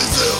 Devil.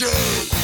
Jay.